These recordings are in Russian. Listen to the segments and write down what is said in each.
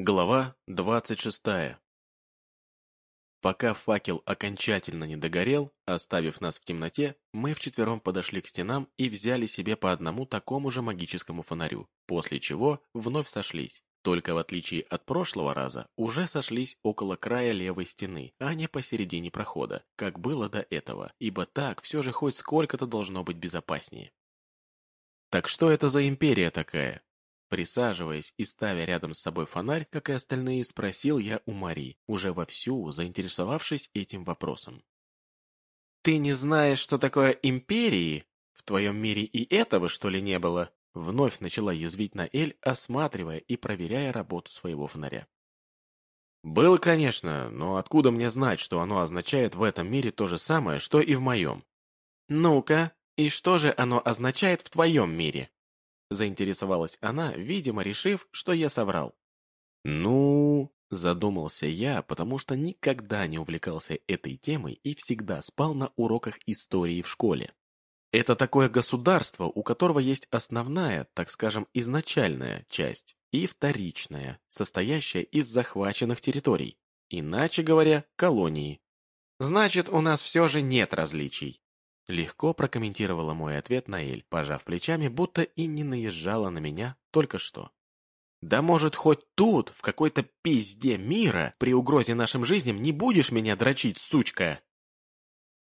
Глава двадцать шестая Пока факел окончательно не догорел, оставив нас в темноте, мы вчетвером подошли к стенам и взяли себе по одному такому же магическому фонарю, после чего вновь сошлись. Только в отличие от прошлого раза, уже сошлись около края левой стены, а не посередине прохода, как было до этого, ибо так все же хоть сколько-то должно быть безопаснее. Так что это за империя такая? Присаживаясь и ставя рядом с собой фонарь, как и остальные, спросил я у Мари, уже вовсю заинтересовавшись этим вопросом. «Ты не знаешь, что такое империи? В твоем мире и этого, что ли, не было?» Вновь начала язвить на Эль, осматривая и проверяя работу своего фонаря. «Было, конечно, но откуда мне знать, что оно означает в этом мире то же самое, что и в моем?» «Ну-ка, и что же оно означает в твоем мире?» Заинтересовалась она, видимо, решив, что я соврал. «Ну...» – задумался я, потому что никогда не увлекался этой темой и всегда спал на уроках истории в школе. Это такое государство, у которого есть основная, так скажем, изначальная часть и вторичная, состоящая из захваченных территорий, иначе говоря, колонии. Значит, у нас все же нет различий. Легко прокомментировала мой ответ Наэль, пожав плечами, будто и не наезжала на меня только что. «Да может, хоть тут, в какой-то пизде мира, при угрозе нашим жизням, не будешь меня дрочить, сучка?»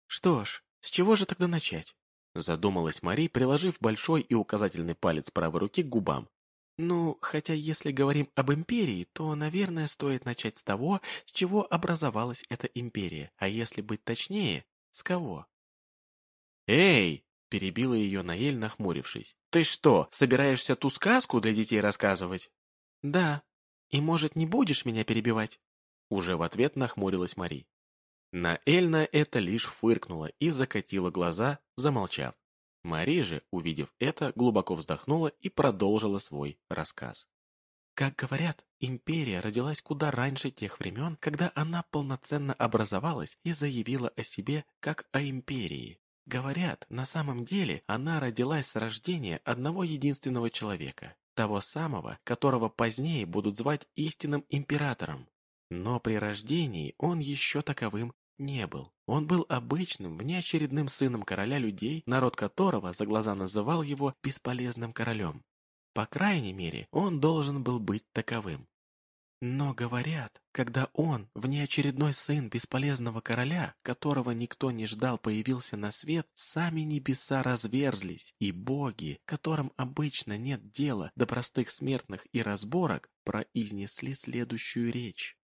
«Что ж, с чего же тогда начать?» Задумалась Мари, приложив большой и указательный палец правой руки к губам. «Ну, хотя если говорим об империи, то, наверное, стоит начать с того, с чего образовалась эта империя, а если быть точнее, с кого?» «Эй!» – перебила ее Наэль, нахмурившись. «Ты что, собираешься ту сказку для детей рассказывать?» «Да. И, может, не будешь меня перебивать?» Уже в ответ нахмурилась Мари. Наэль на это лишь фыркнула и закатила глаза, замолчав. Мари же, увидев это, глубоко вздохнула и продолжила свой рассказ. Как говорят, империя родилась куда раньше тех времен, когда она полноценно образовалась и заявила о себе как о империи. Говорят, на самом деле она родилась с рождения одного единственного человека, того самого, которого позднее будут звать истинным императором. Но при рождении он еще таковым не был. Он был обычным, внеочередным сыном короля людей, народ которого за глаза называл его бесполезным королем. По крайней мере, он должен был быть таковым. Но говорят, когда он, внеочередной сын бесполезного короля, которого никто не ждал, появился на свет, сами небеса разверзлись, и боги, которым обычно нет дела до простых смертных и разборок, произнесли следующую речь.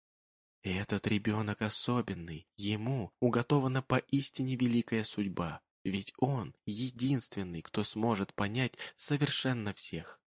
Этот ребенок особенный, ему уготована поистине великая судьба, ведь он единственный, кто сможет понять совершенно всех.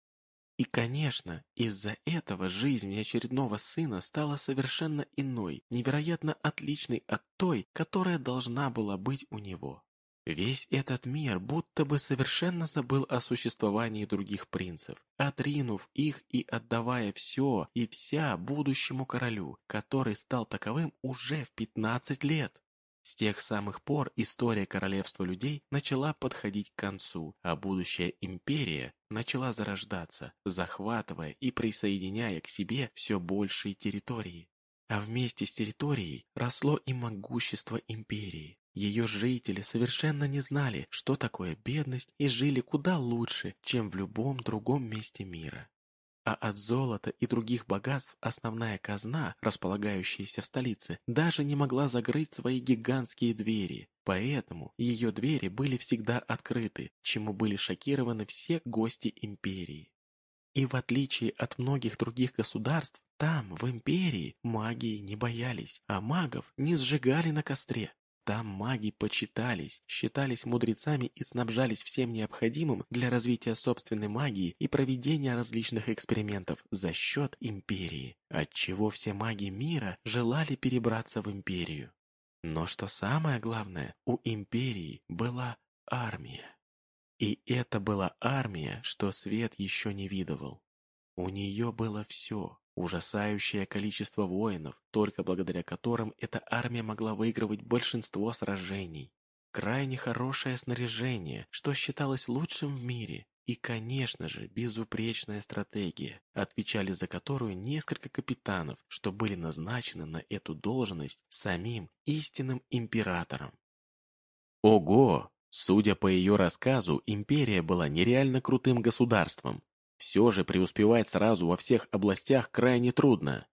И, конечно, из-за этого жизнь очередного сына стала совершенно иной, невероятно отличной от той, которая должна была быть у него. Весь этот мир будто бы совершенно забыл о существовании других принцев, отринув их и отдавая все и вся будущему королю, который стал таковым уже в 15 лет. С тех самых пор история королевства людей начала подходить к концу, а будущая империя начала зарождаться, захватывая и присоединяя к себе все большие территории. А вместе с территорией росло и могущество империи. Ее жители совершенно не знали, что такое бедность и жили куда лучше, чем в любом другом месте мира а от золота и других богатств основная казна, располагающаяся в столице, даже не могла закрыть свои гигантские двери. Поэтому ее двери были всегда открыты, чему были шокированы все гости империи. И в отличие от многих других государств, там, в империи, магии не боялись, а магов не сжигали на костре. Там маги почитались, считались мудрецами и снабжались всем необходимым для развития собственной магии и проведения различных экспериментов за счет империи, отчего все маги мира желали перебраться в империю. Но что самое главное, у империи была армия. И это была армия, что свет еще не видывал. У нее было все, Ужасающее количество воинов, только благодаря которым эта армия могла выигрывать большинство сражений. Крайне хорошее снаряжение, что считалось лучшим в мире, И, конечно же, безупречная стратегия, отвечали за которую несколько капитанов, что были назначены на эту должность самим истинным императором. Ого! Судя по ее рассказу, империя была нереально крутым государством. Все же преуспевать сразу во всех областях крайне трудно.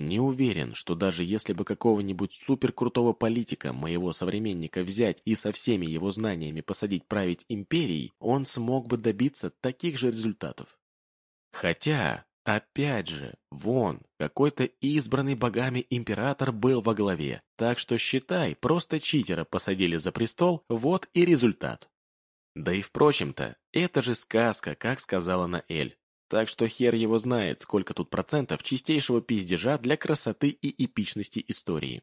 Не уверен, что даже если бы какого-нибудь суперкрутого политика, моего современника, взять и со всеми его знаниями посадить править империей, он смог бы добиться таких же результатов. Хотя, опять же, вон, какой-то избранный богами император был во главе, так что считай, просто читера посадили за престол, вот и результат. Да и впрочем-то, это же сказка, как сказала Наэль. Так что хер его знает, сколько тут процентов чистейшего пиздежа для красоты и эпичности истории.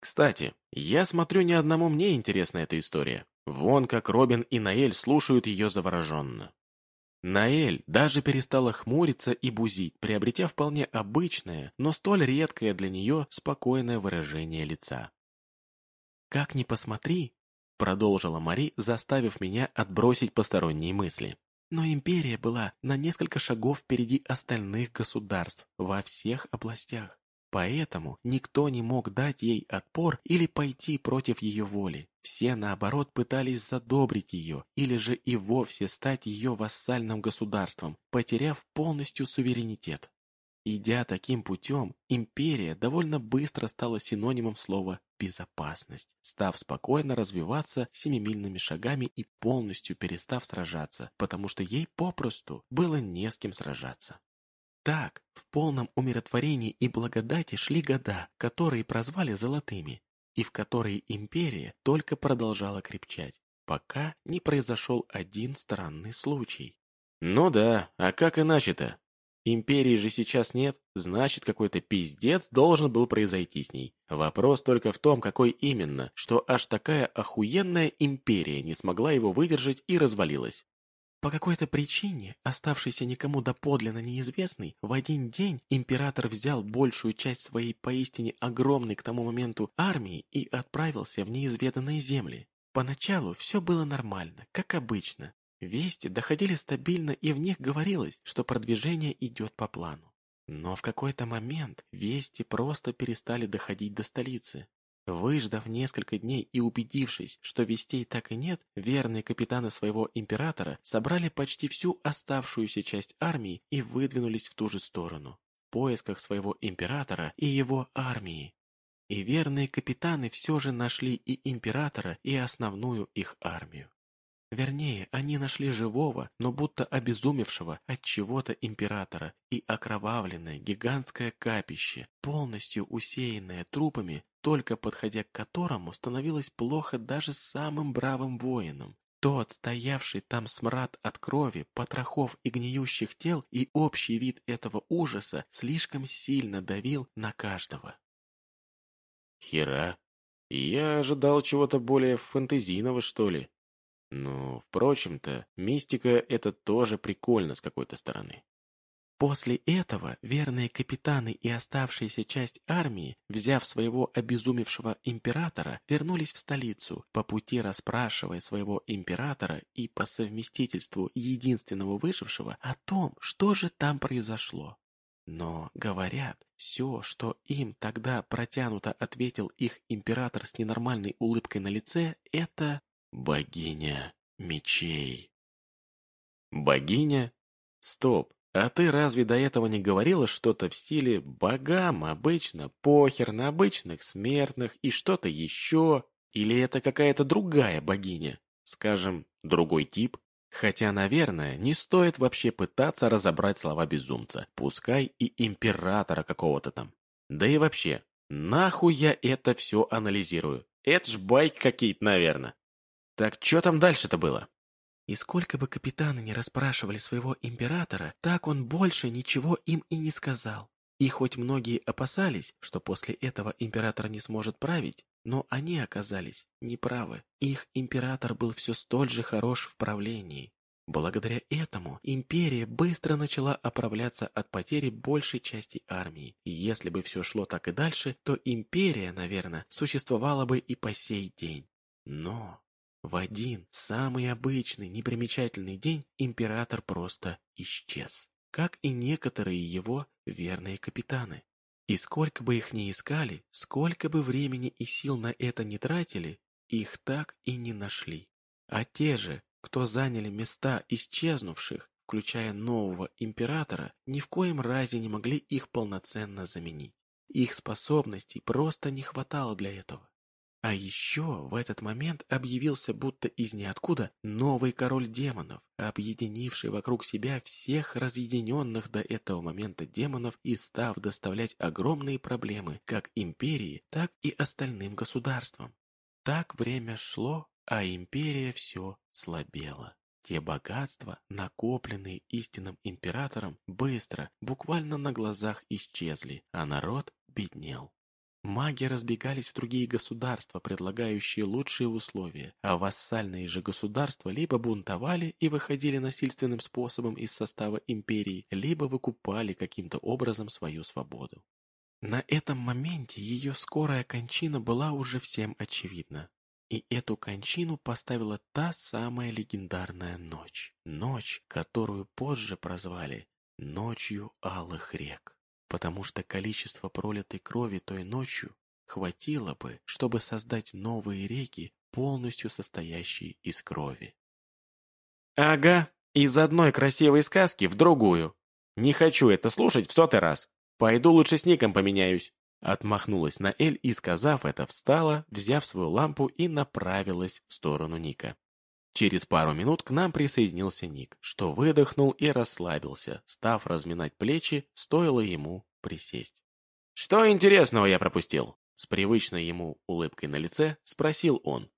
Кстати, я смотрю, ни одному мне интересна эта история. Вон как Робин и Наэль слушают ее завороженно. Наэль даже перестала хмуриться и бузить, приобретя вполне обычное, но столь редкое для нее спокойное выражение лица. «Как ни посмотри», — продолжила Мари, заставив меня отбросить посторонние мысли. Но империя была на несколько шагов впереди остальных государств во всех областях. Поэтому никто не мог дать ей отпор или пойти против ее воли. Все, наоборот, пытались задобрить ее или же и вовсе стать ее вассальным государством, потеряв полностью суверенитет. Идя таким путем, империя довольно быстро стала синонимом слова «безопасность», став спокойно развиваться семимильными шагами и полностью перестав сражаться, потому что ей попросту было не с кем сражаться. Так, в полном умиротворении и благодати шли года, которые прозвали «золотыми», и в которые империя только продолжала крепчать, пока не произошел один странный случай. «Ну да, а как иначе-то?» Империи же сейчас нет, значит, какой-то пиздец должен был произойти с ней. Вопрос только в том, какой именно, что аж такая охуенная империя не смогла его выдержать и развалилась. По какой-то причине, оставшейся никому доподлинно неизвестной, в один день император взял большую часть своей поистине огромной к тому моменту армии и отправился в неизведанные земли. Поначалу все было нормально, как обычно. Вести доходили стабильно, и в них говорилось, что продвижение идет по плану. Но в какой-то момент вести просто перестали доходить до столицы. Выждав несколько дней и убедившись, что вестей так и нет, верные капитаны своего императора собрали почти всю оставшуюся часть армии и выдвинулись в ту же сторону, в поисках своего императора и его армии. И верные капитаны все же нашли и императора, и основную их армию. Вернее, они нашли живого, но будто обезумевшего от чего-то императора, и окровавленное гигантское капище, полностью усеянное трупами, только подходя к которому становилось плохо даже самым бравым воинам. Тот, стоявший там смрад от крови, потрохов и гниющих тел, и общий вид этого ужаса слишком сильно давил на каждого. Хера, я ожидал чего-то более фэнтезийного, что ли. Ну, впрочем-то, мистика — это тоже прикольно с какой-то стороны. После этого верные капитаны и оставшаяся часть армии, взяв своего обезумевшего императора, вернулись в столицу, по пути расспрашивая своего императора и по совместительству единственного выжившего о том, что же там произошло. Но, говорят, все, что им тогда протянуто ответил их император с ненормальной улыбкой на лице, это Богиня мечей. Богиня? Стоп, а ты разве до этого не говорила что-то в стиле «богам обычно похер на обычных смертных» и что-то еще? Или это какая-то другая богиня? Скажем, другой тип? Хотя, наверное, не стоит вообще пытаться разобрать слова безумца, пускай и императора какого-то там. Да и вообще, нахуй я это все анализирую? Это ж байк какие-то, наверное. Так что там дальше-то было? И сколько бы капитаны не расспрашивали своего императора, так он больше ничего им и не сказал. И хоть многие опасались, что после этого император не сможет править, но они оказались неправы. Их император был все столь же хорош в правлении. Благодаря этому империя быстро начала оправляться от потери большей части армии. И если бы все шло так и дальше, то империя, наверное, существовала бы и по сей день. Но В один, самый обычный, непримечательный день император просто исчез, как и некоторые его верные капитаны. И сколько бы их ни искали, сколько бы времени и сил на это не тратили, их так и не нашли. А те же, кто заняли места исчезнувших, включая нового императора, ни в коем разе не могли их полноценно заменить. Их способностей просто не хватало для этого. А еще в этот момент объявился будто из ниоткуда новый король демонов, объединивший вокруг себя всех разъединенных до этого момента демонов и став доставлять огромные проблемы как империи, так и остальным государствам. Так время шло, а империя все слабела. Те богатства, накопленные истинным императором, быстро, буквально на глазах исчезли, а народ беднел. Маги разбегались в другие государства, предлагающие лучшие условия, а вассальные же государства либо бунтовали и выходили насильственным способом из состава империи, либо выкупали каким-то образом свою свободу. На этом моменте ее скорая кончина была уже всем очевидна. И эту кончину поставила та самая легендарная ночь. Ночь, которую позже прозвали «Ночью алых рек» потому что количество пролитой крови той ночью хватило бы, чтобы создать новые реки, полностью состоящие из крови. «Ага, из одной красивой сказки в другую. Не хочу это слушать в сотый раз. Пойду лучше с Ником поменяюсь». Отмахнулась Наэль и, сказав это, встала, взяв свою лампу и направилась в сторону Ника. Через пару минут к нам присоединился Ник, что выдохнул и расслабился, став разминать плечи, стоило ему присесть. «Что интересного я пропустил?» С привычной ему улыбкой на лице спросил он.